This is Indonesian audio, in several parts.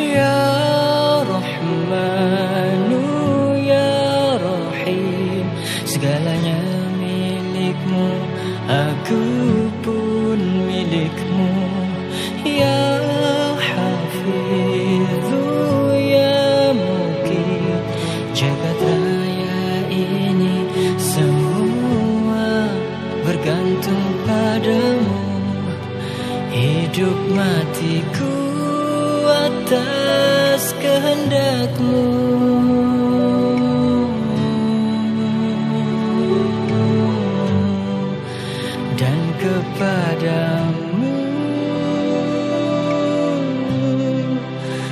Ya رحمن يا رحيم segalanya milikmu aku pun milikmu. Ya hafidhu ya muqim. Jagat raya ini semua bergantung padamu. Hidup matiku dan kepadamu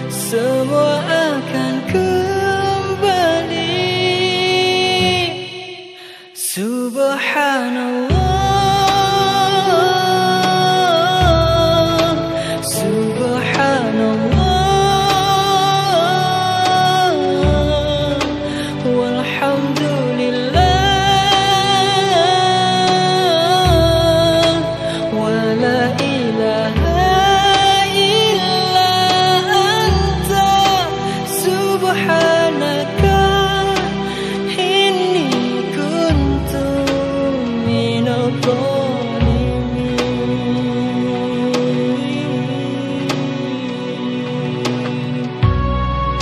semua akan kembali. Subhanallah.